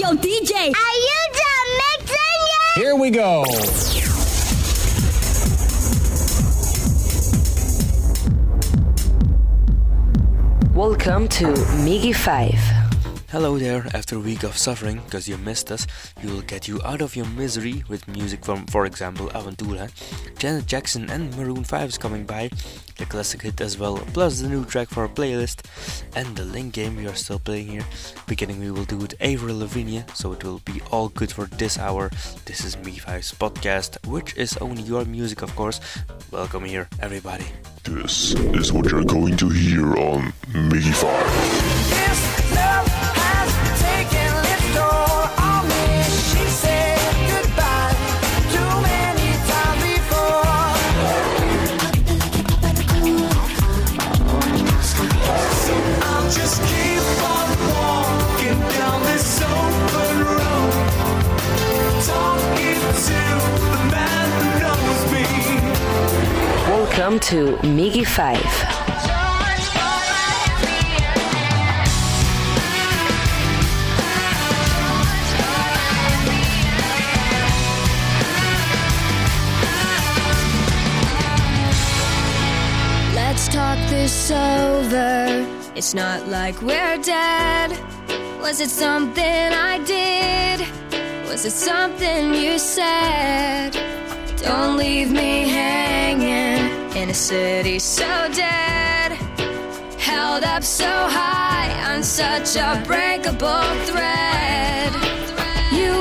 Yo, DJ! Are you done mixing yet? Here we go. Welcome to Miggy 5. Hello there, after a week of suffering because you missed us, we will get you out of your misery with music from, for example, Aventura, Janet Jackson and Maroon 5 is coming by, the classic hit as well, plus the new track for our playlist, and the link game we are still playing here. Beginning we will do with Avril Lavigne, so it will be all good for this hour. This is Me5's podcast, which is only your music of course. Welcome here, everybody. This is what you're going to hear on Me5. Welcome to Miggy 5. Let's talk this over. It's not like we're dead. Was it something I did? Was it something you said? Don't leave me hanging in a city so dead. Held up so high on such a breakable thread. You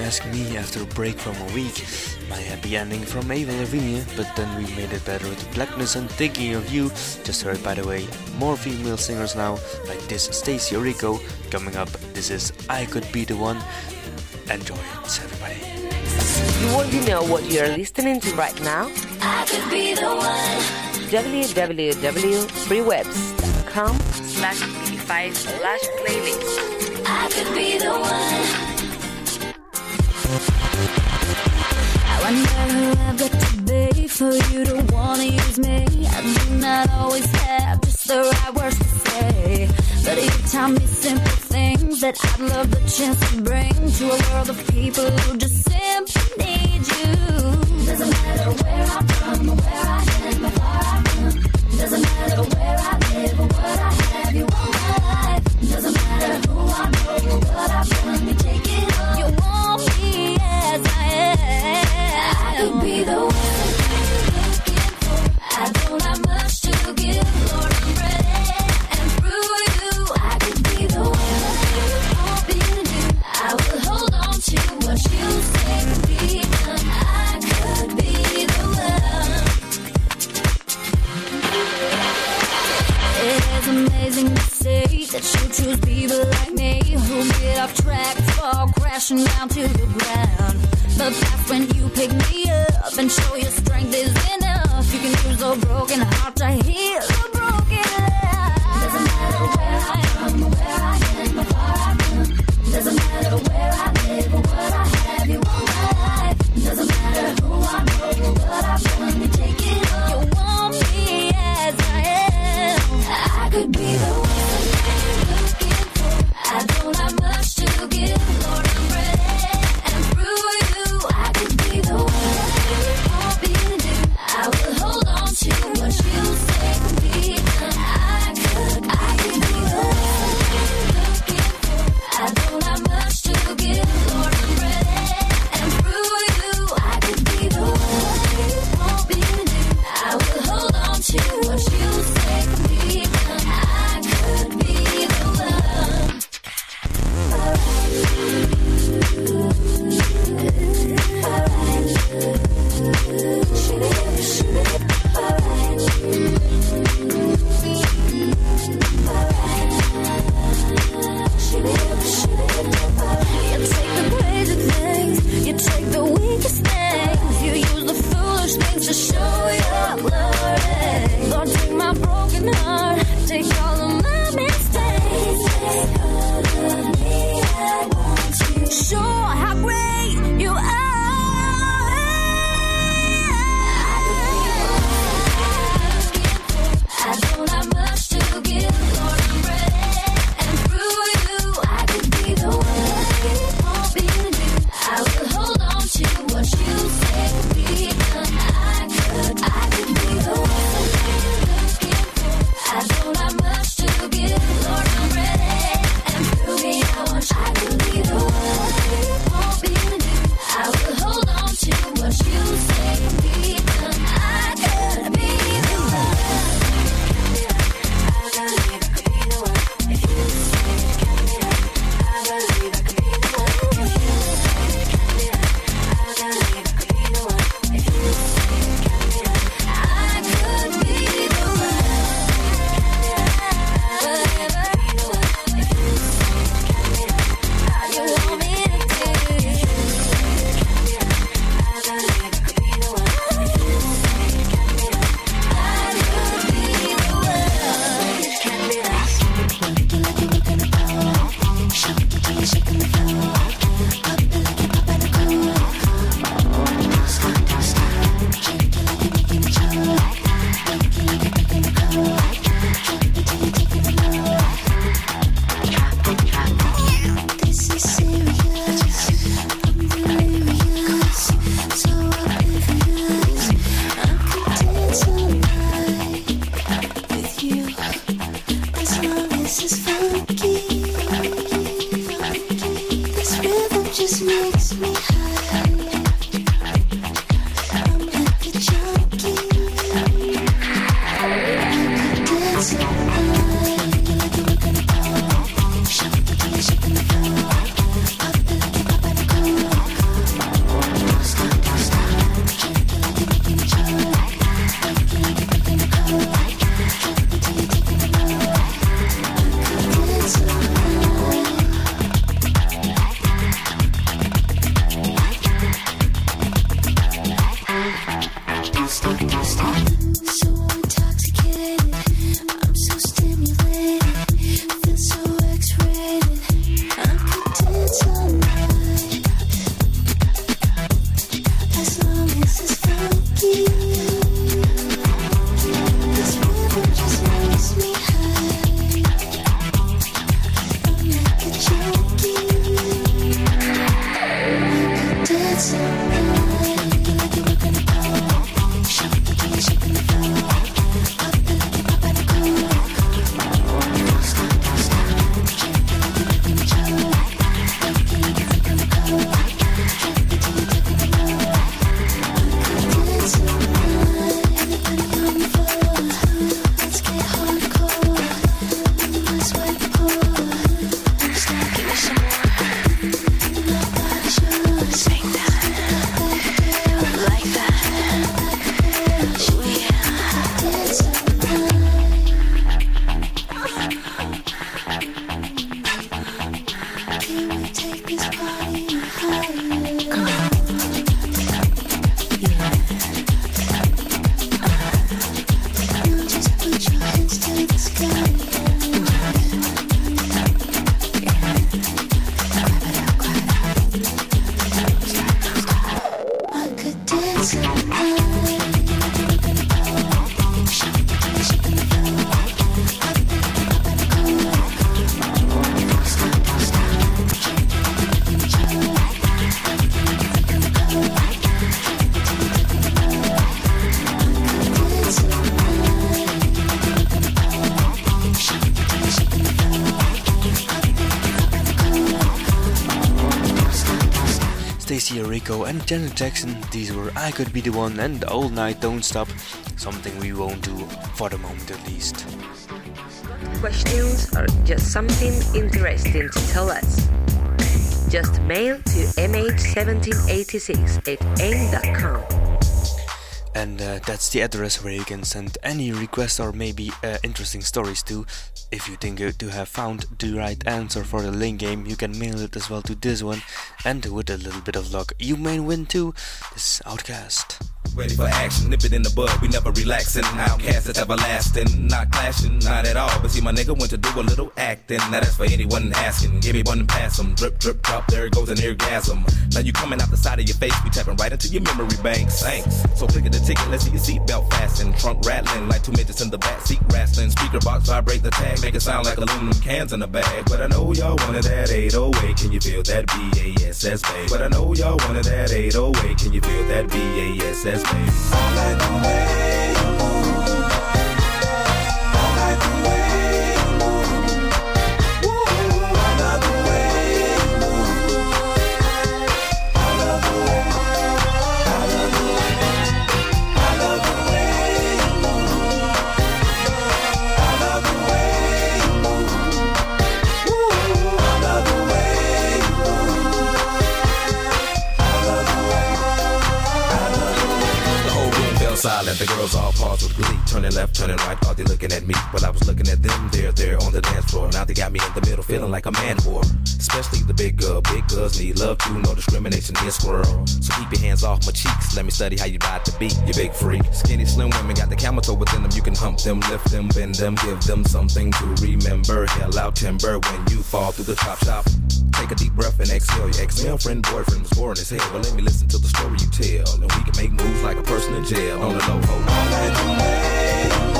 ask me, after a break from a week, my happy ending from Ava Lavigne, but then we made it better with Blackness and Thinking of You. Just heard, by the way, more female singers now, like this Stacie Orrico. Coming up, this is I Could Be the One. Enjoy it, everybody. You want to know what you're listening to right now? I could be the one. www.freewebs.com slash 5 slash playlist. I could be the one. I never have got to be for you to wanna use me. I do not always have just the right words to say. But you tell me simple things that I'd love the chance to bring to a world of people who just simply need you. Doesn't matter where I'm from, where I am, or where I've been. Doesn't matter where I amazing to see that you choose people like me who get off track, fall crashing down to the ground. But that's when you pick me up and show your strength is enough. You can use a broken heart to heal. Podcast. Stacie Orrico and Janet Jackson, these were I Could Be the One and All Night Don't Stop, something we won't do for the moment at least. Questions or just something interesting to tell us? Just mail to mh1786 at aim.com. And uh, that's the address where you can send any requests or maybe uh, interesting stories to. If you think you to have found the right answer for the link game, you can mail it as well to this one. And with a little bit of luck, you may win too. This is OutKast. Ready for action, nip it in the bud, we never relaxing. OutKast that's everlasting, not clashing, not at all. But see, my nigga went to do a little acting. Now that's for anyone asking. Give me one and pass 'em. Drip, drip, drop, there it goes an orgasm. Now you coming out the side of your face, we tapping right into your memory banks. Thanks. So click at the ticket, let's see your seatbelt fasten. Trunk rattling like two midgets in the back seat wrestling. Speaker box vibrate the tag, make it sound like aluminum cans in a bag. But I know y'all wanted that 808. Can you feel that BASS bass? But I know y'all wanted that 808. Can you feel that BASS bass? All night. Fell silent. The girls all pause with glee. Turning left, turning right. Thought they looking at me. But I was looking at them. They're there on the dance floor. Now they got me in the middle, feeling like a man whore. Especially the big girl. Big girls need love too. No discrimination in squirrel. So keep your hands off my cheeks. Let me study how you ride the beat. You big freak. Skinny, slim women got the camel toe within them. You can hump them, lift them, bend them, give them something to remember. Hell out timber when you fall through the chop shop. Take a deep breath and exhale. Your ex-girlfriend, boyfriend was boring as hell. But let me listen to the story you tell. And we can make moves like a person in jail. On the low. All night the way.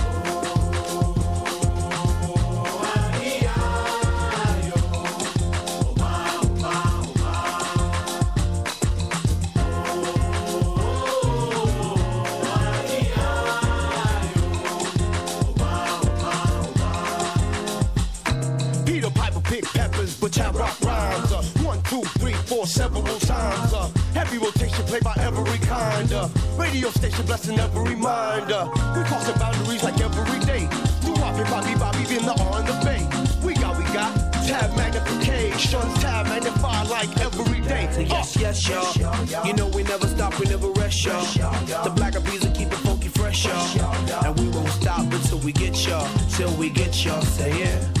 Blessing every mind. Uh, we crossing boundaries like every day. Do Bobby, Bobby, Bobby in the on the bay. We got, we got tab magnification, tab magnify like every day. Say yes, yes, y'all. You know we never stop, we never rest, y'all. The black peas will keep it funky fresh, y'all. And we won't stop until we get y'all, till we get y'all. Say yeah.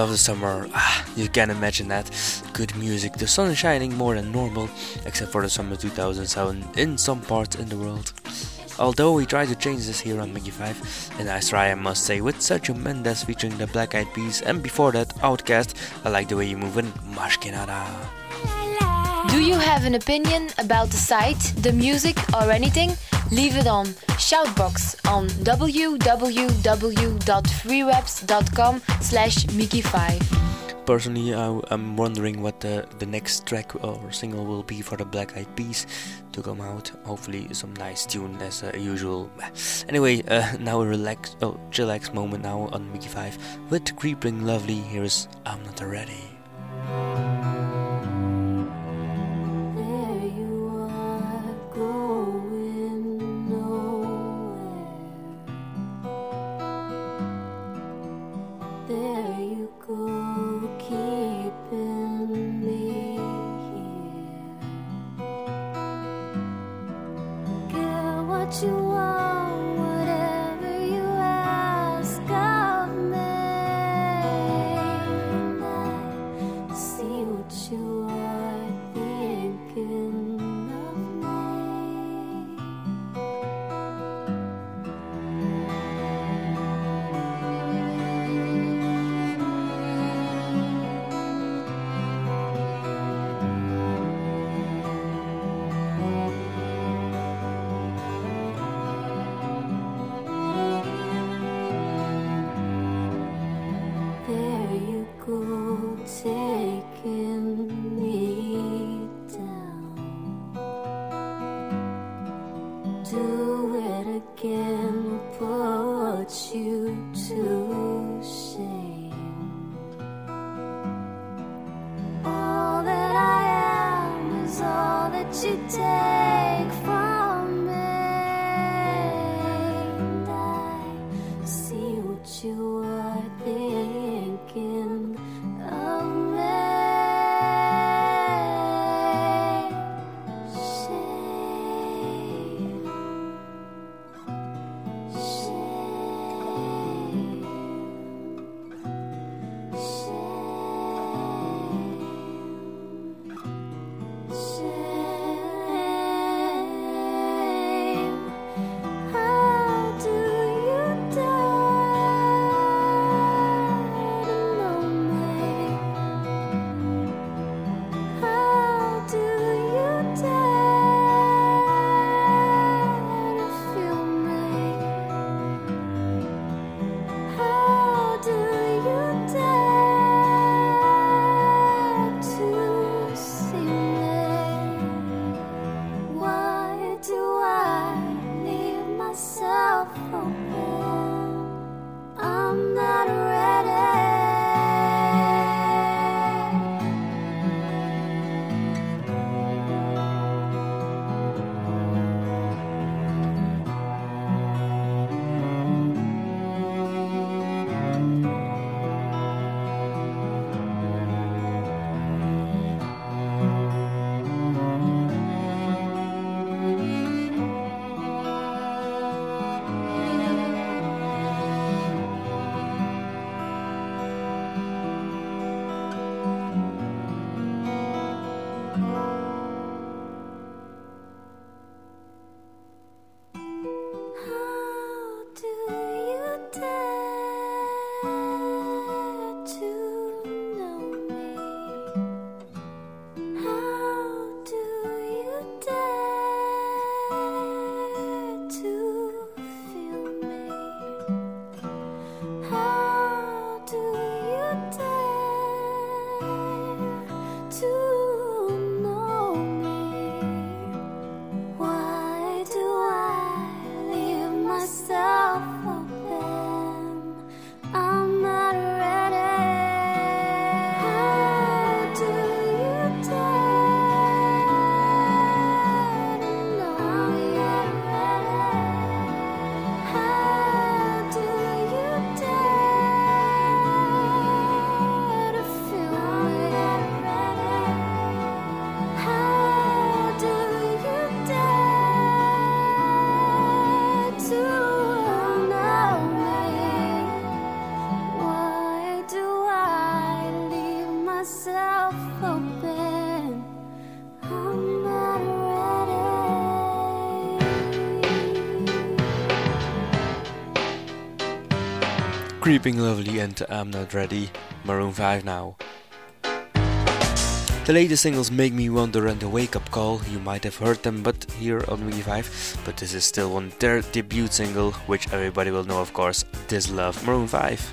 Love the summer. Ah, you can imagine that. Good music, the sun is shining more than normal, except for the summer 2007 in some parts in the world. Although we try to change this here on Miggy 5, and nice try I must say, with such Sergio Mendes featuring the Black Eyed Peas, and before that, OutKast, I like the way you move in, Mas Que Nada. Do you have an opinion about the site, the music, or anything? Leave it on Shoutbox on www.freewebs.com slash Miggy5. Personally, I, I'm wondering what the, the next track or single will be for the Black Eyed Peas to come out. Hopefully, some nice tune as uh, usual. Anyway, uh, now a relax, oh, chillax moment now on Miggy 5 with Creeping Lovely. Here is I'm Not Ready. Creeping Lovely and I'm Not Ready, Maroon 5 now. The latest singles Make Me Wonder and The Wake Up Call, you might have heard them but here on Wiki 5, but this is still on their debut single, which everybody will know of course, This Love, Maroon 5.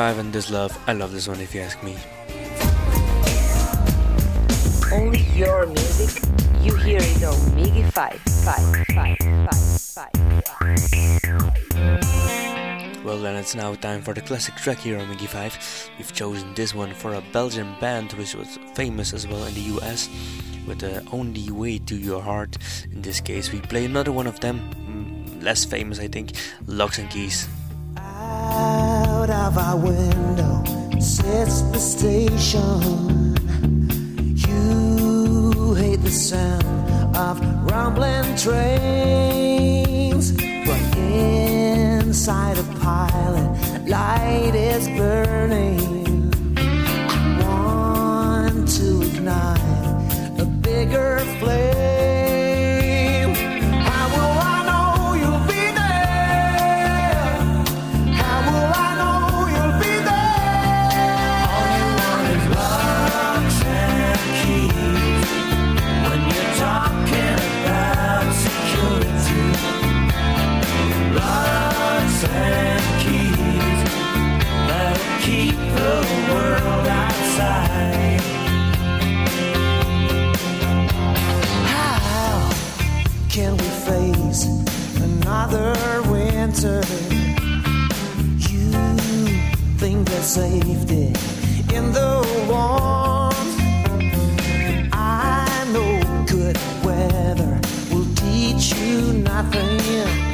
5 and This Love. I love this one if you ask me. Only your music, you hear it on Miggy 5, 5, 5, 5, 5. Well, then it's now time for the classic track here on Miggy 5. We've chosen this one for a Belgian band which was famous as well in the US with the Only Way to Your Heart. In this case, we play another one of them, mm, less famous, I think, Locks and Keys. Out of our window sits the station. You hate the sound of rumbling trains, but inside a pilot light is burning. Want to ignite a bigger flame. There's safety in the warmth. I know good weather will teach you nothing.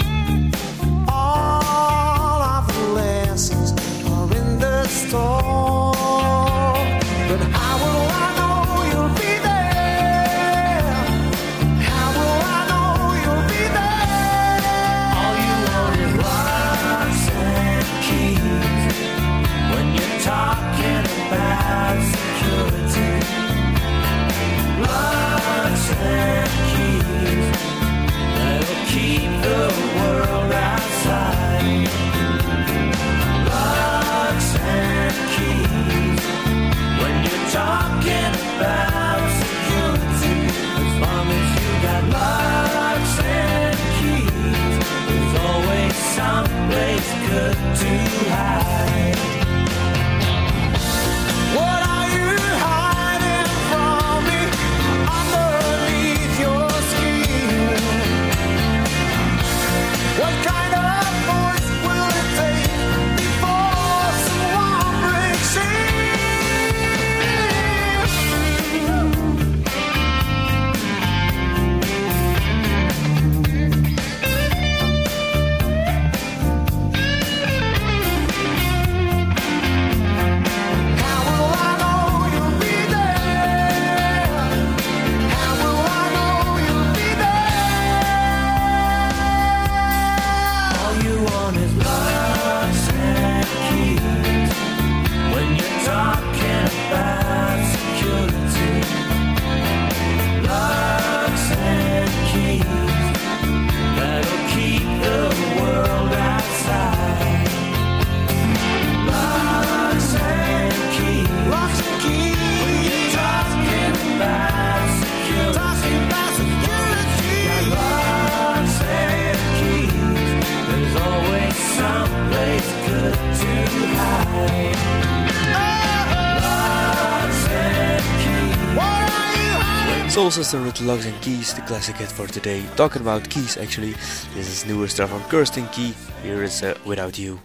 Hiding? Soul Sister with Locks and Keys, the classic hit for today. Talking about keys, actually, this is newer stuff from Kirsten Key. Here is uh, Without you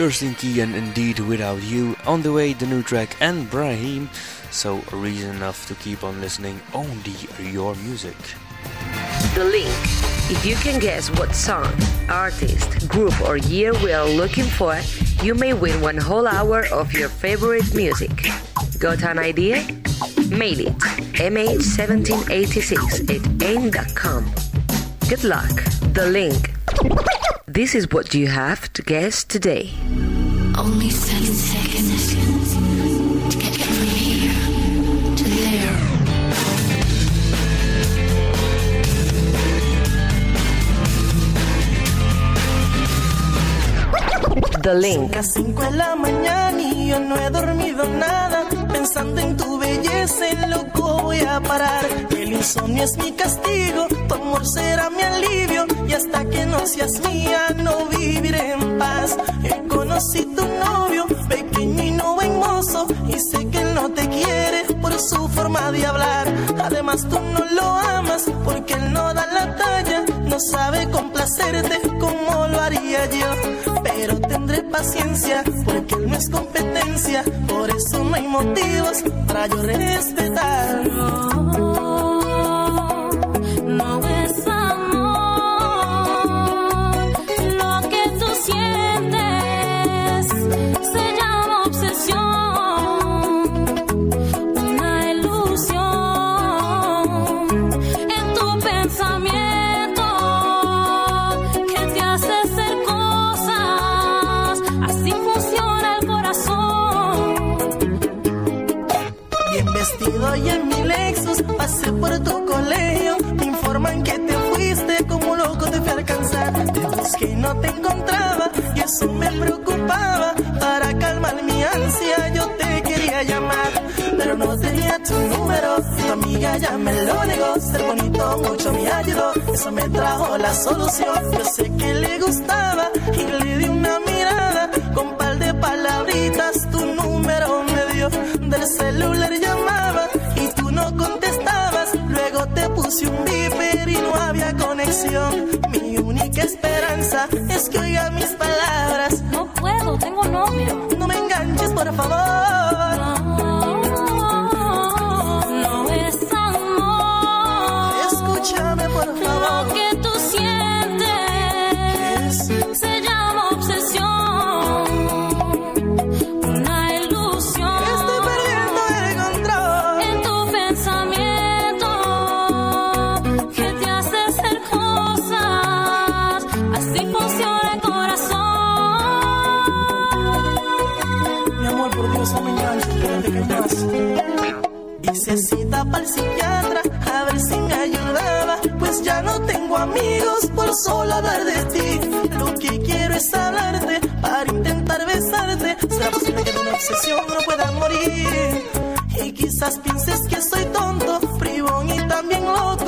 Kirsten Key and Indeed Without You. On the way, the new track and Brahim. So, reason enough to keep on listening only your music. The link. If you can guess what song, artist, group, or year we are looking for, you may win one whole hour of your favorite music. Got an idea? Mail it mh1786 at aim.com. Good luck. The link. This is what you have to guess today. Only seven seconds to get from here to there. The link. Las 5 de la mañana y yo no he dormido nada. Pensando en tu belleza, en loco voy a parar. El insomnio es mi castigo, tu amor será mi alivio. Y hasta que no seas mía, no viviré en paz. Yo conocí tu novio, pequeño y no buen mozo. Y sé que él no te quiere por su forma de hablar. Además, tú no lo amas porque él no da la talla. No sabe complacerte como lo haría yo. Pero paciencia porque él no es competencia. Por eso no hay motivos para yo respetarlo. No es tu número. Tu amiga ya me lo negó. Ser bonito mucho me ayudó, eso me trajo la solución. Yo sé que le gustaba y le di una mirada con par de palabritas. Tu número me dio del celular llamaba y tú no contestabas. Luego te puse un beeper y no había conexión. Mi única esperanza es que oiga mis palabras. No puedo, tengo novio. No me enganches, por favor. Por solo hablar de ti. Lo que quiero es hablarte para intentar besarte. ¿Será posible que de una obsesión no pueda morir? Y quizás pienses que soy tonto, bribón y también loco.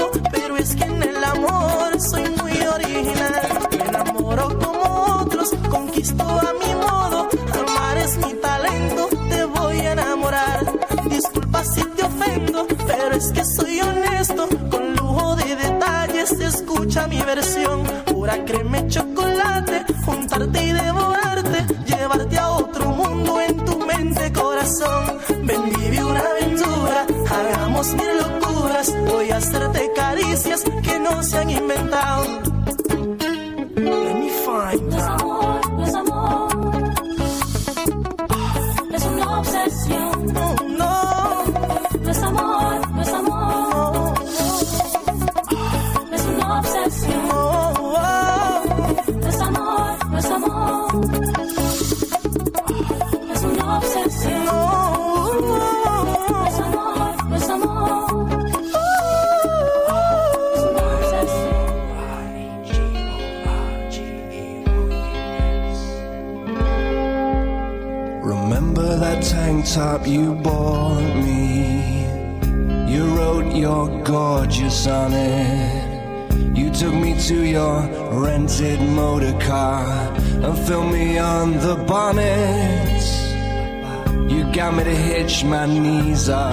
Hitch my knees up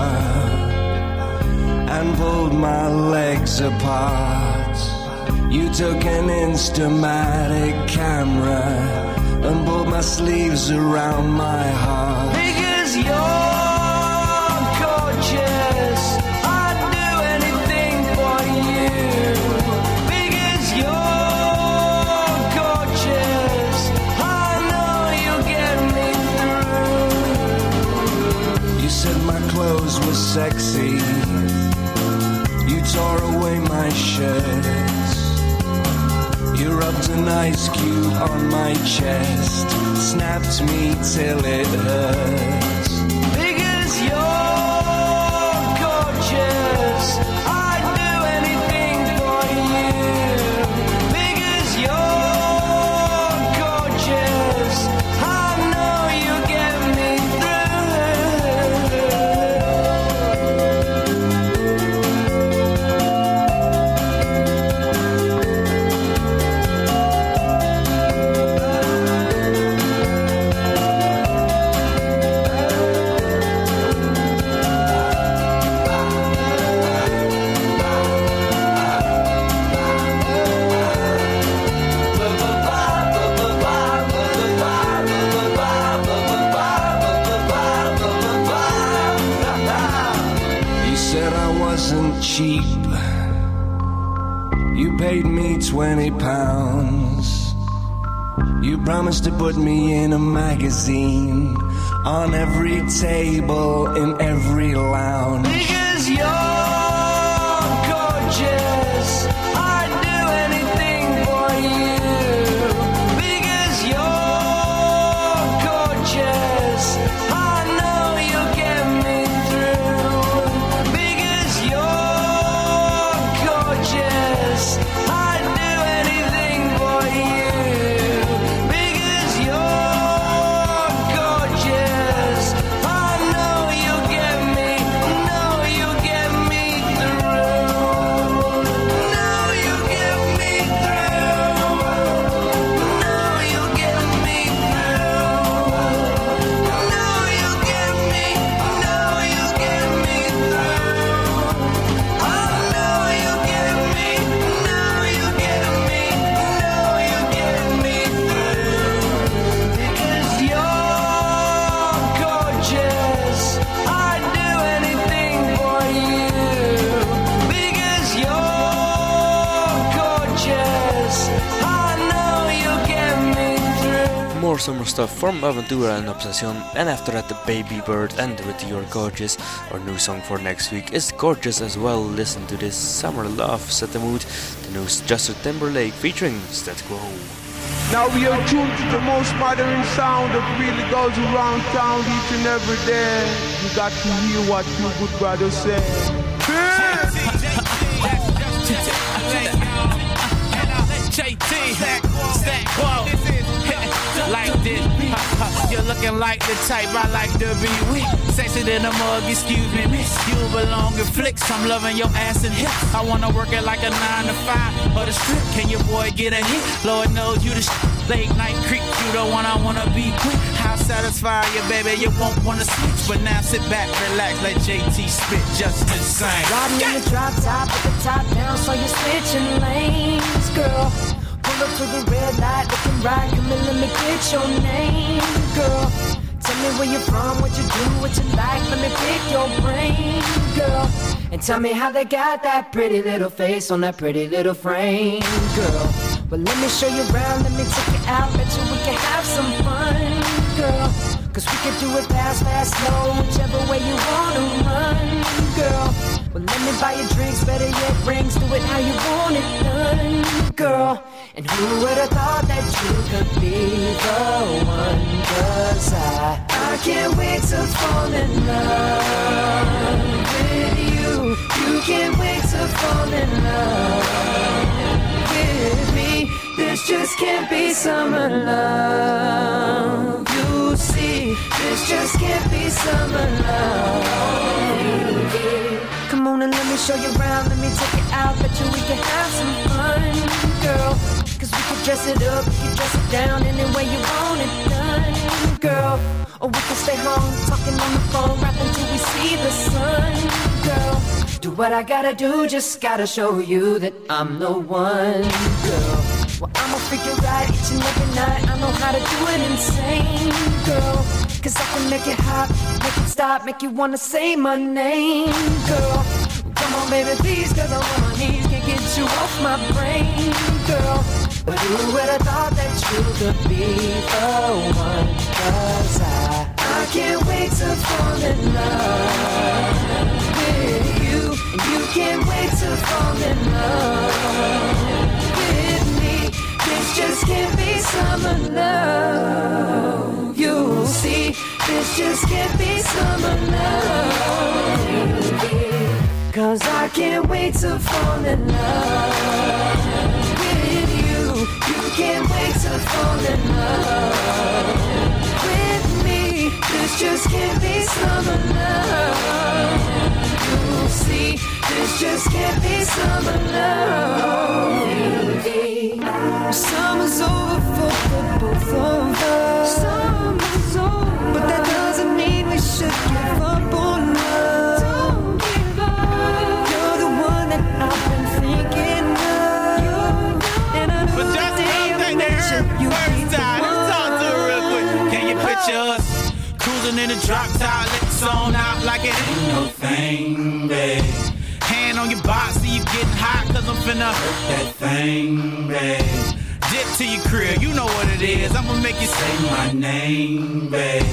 and pulled my legs apart. You took an Instamatic camera and pulled my sleeves around my heart. Sexy. You tore away my shirt. You rubbed an ice cube on my chest, snapped me till it hurts. 20 pounds. You promised to put me in a magazine on every table in every lounge. Because you're More summer stuff from Aventura and Obsession, and after that, the Babybird and with You're Gorgeous. Our new song for next week is gorgeous as well. Listen to this summer love, set the mood. The new Justin Timberlake featuring Stat Quo. Now we are tuned to the most modern sound that really goes around town each and every day. You got to hear what you good brother say. JT, Stat Quo. Like this, you're looking like the type I like to be with. Sexy than a mug, excuse me, miss. You belong in flicks. I'm loving your ass and hips. I wanna work it like a nine to five or the strip. Can your boy get a hit? Lord knows you the sh- late night creep. You the one I wanna be quick. How satisfy you, baby? You won't wanna switch, but now sit back, relax, let JT spit just insane. Riding in the drop top, with the top down, so you're switching lanes, girl. Up to the red light, looking right, come and let me get your name, girl. Tell me where you're from, what you do, what you like, let me pick your brain, girl. And tell me how they got that pretty little face on that pretty little frame, girl. Well, let me show you around, let me take you out, bet you we can have some fun, girl. Cause we can do it fast, fast, slow, whichever way you wanna run, girl. Well, let me buy you drinks, better yet, rings, do it how you want it done, girl. And who would have thought that you could be the one? Cause I, I can't wait to fall in love with you. You can't wait to fall in love with me. This just can't be summer love. You this just can't be summer love. Come on and let me show you around, let me take you out, bet you we can have some fun, girl. Cause we can dress it up, we can dress it down any way you want it done, girl. Or we can stay home, talking on the phone, rapping till we see the sun, girl. Do what I gotta do, just gotta show you that I'm the one, girl. Well, I'ma figure out each and every night. I know how to do it insane, girl. Cause I can make it hot, make it stop, make you wanna say my name, girl. Come on, baby, please, cause I'm on my knees. Can't get you off my brain, girl. But who would have thought that you could be the one? Cause I, I can't wait to fall in love with you. You can't wait to fall in love with me. This just can't be summer love. You'll see, this just can't be summer love. Cause I can't wait to fall in love with you. You can't wait to fall in love with me. This just can't be summer love. You'll see, this just can't be summer love. Summer's over for the both of us. Summer's over, but that doesn't mean we should give up on love. Don't give up. You're the one that I've been thinking of. And I know But just the day I thing they met you, first time. Talk to her real quick. Can you picture us cruising in a drop top, lights on out like it ain't no thing, babe? On your box, see you getting hot, cause I'm finna hurt that thing, babe. Dip to your crib, you know what it is. I'ma make you say my name, babe.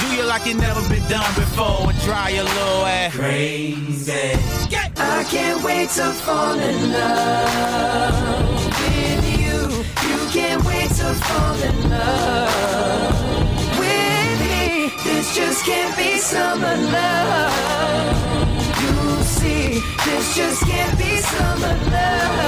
Do you like it never been done before and dry your little ass crazy. I can't wait to fall in love with you. You can't wait to fall in love with me. This just can't be summer love. See, this just can't be summer love.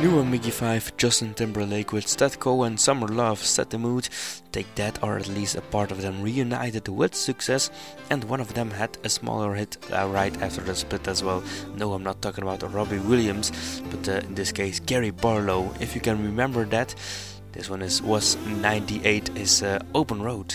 New on Miggy 5, Justin Timberlake with Stat Quo and Summer Love set the mood. Take that, or at least a part of them reunited with success, and one of them had a smaller hit uh, right after the split as well. No, I'm not talking about Robbie Williams, but uh, in this case Gary Barlow. If you can remember that, this one is was 98 is uh, Open Road.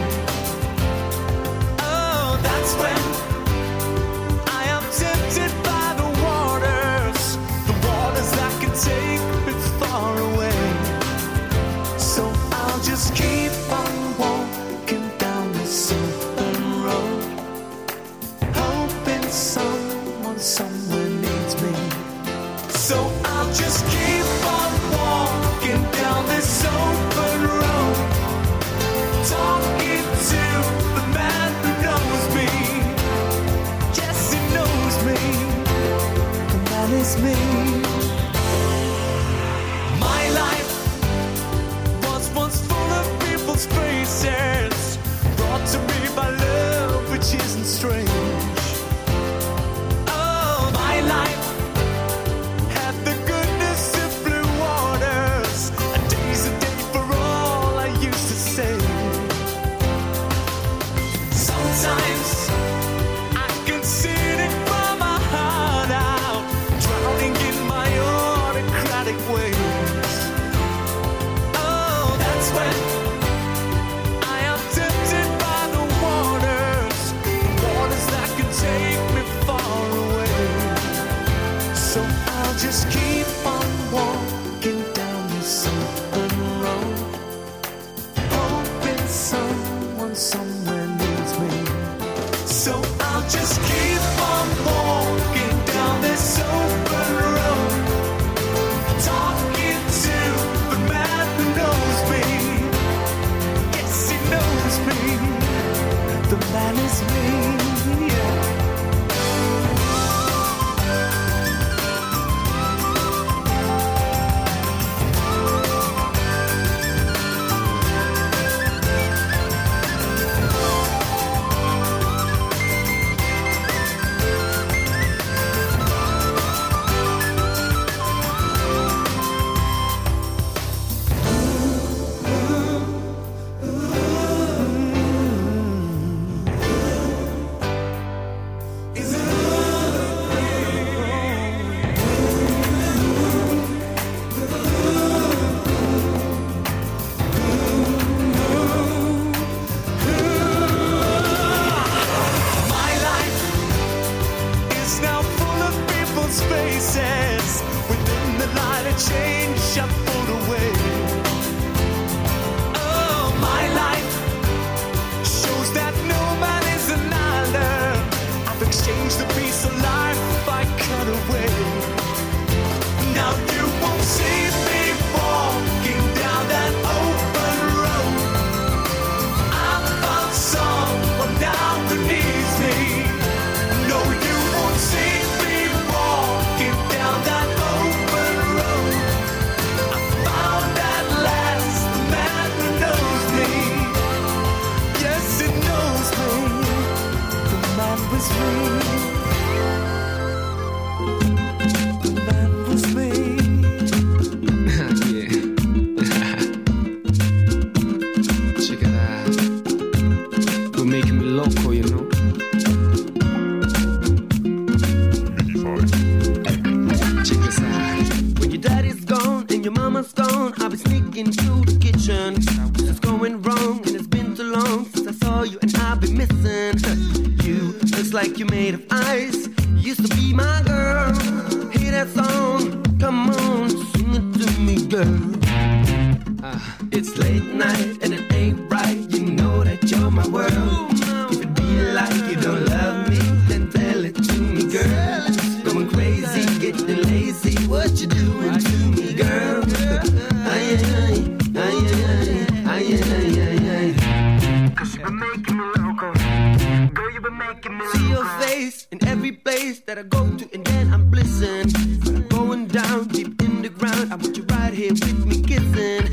place, in every place that I go to, and then I'm blissing. But I'm going down deep in the ground. I want you right here with me, kissing.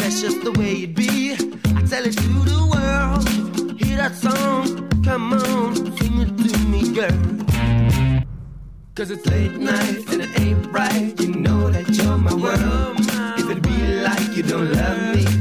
that's just the way it be. I tell it to the world. Hear that song, come on, sing it to me, girl. Cause it's late night and it ain't right. You know that you're my world. If it be like you don't love me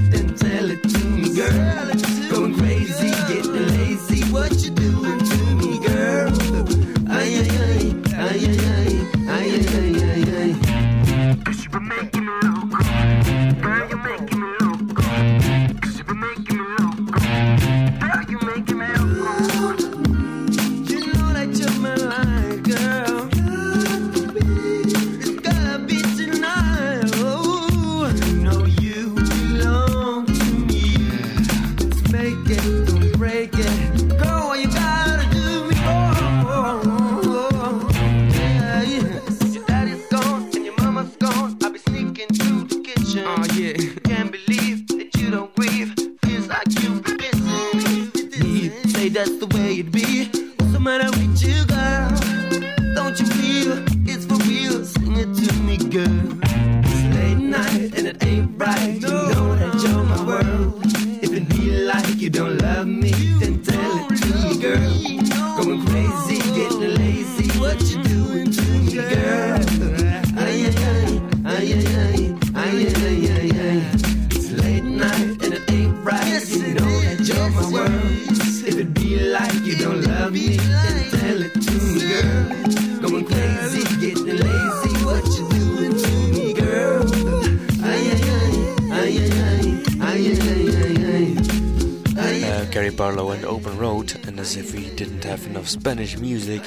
Gary Barlow and Open Road, and as if we didn't have enough Spanish music,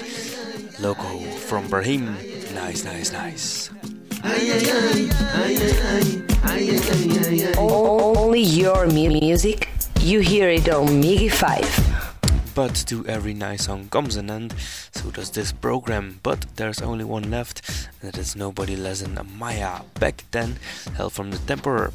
Loco from Brahim. Nice, nice, nice. Only your music, you hear it on Miggy 5. But to every nice song comes an end, so does this program. But there's only one left, and it is nobody less than Maya. Back then, held from the Tamperer.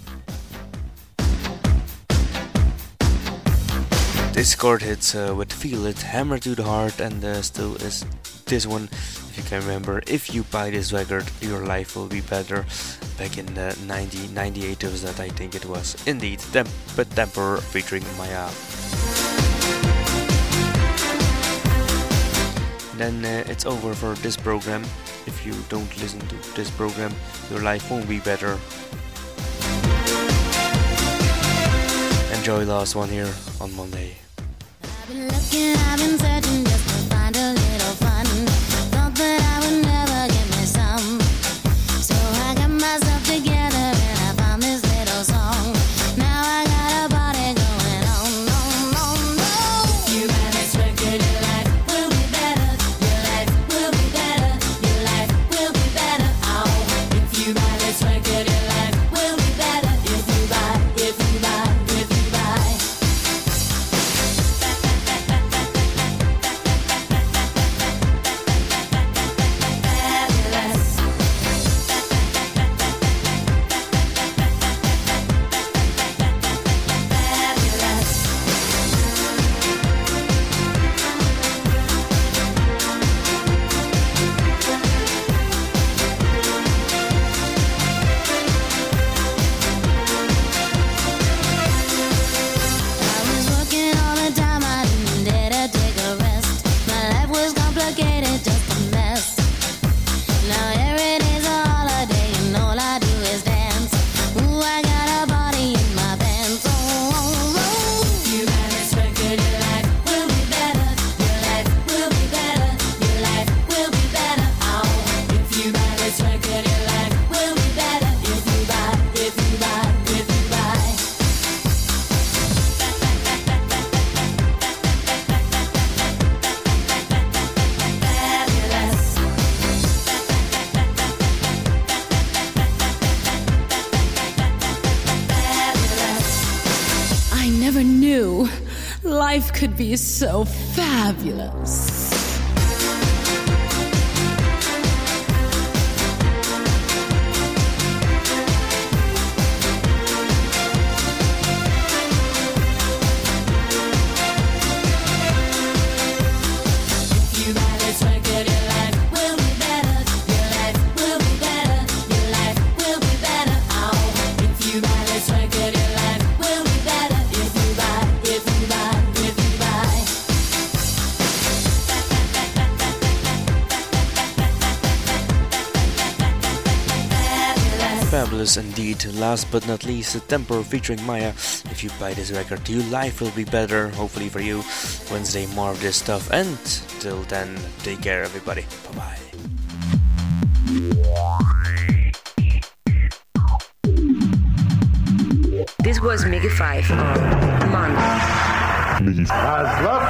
This chord hits uh, with Feel It, Hammer to the Heart, and uh, still is this one. If you can remember, if you buy this record, your life will be better. Back in the 90, 98 was that, I think it was. Indeed, Temp but Tamperer featuring Maya. then uh, it's over for this program. If you don't listen to this program, your life won't be better. Enjoy last one here on Monday. I've been looking, I've been searching just fabulous. Indeed. Last but not least, the Tamperer featuring Maya. If you buy this record, your life will be better. Hopefully for you. Wednesday, more of this stuff. And till then, take care, everybody. Bye bye. This was Miggy 5 on Monday. Miggy. As love.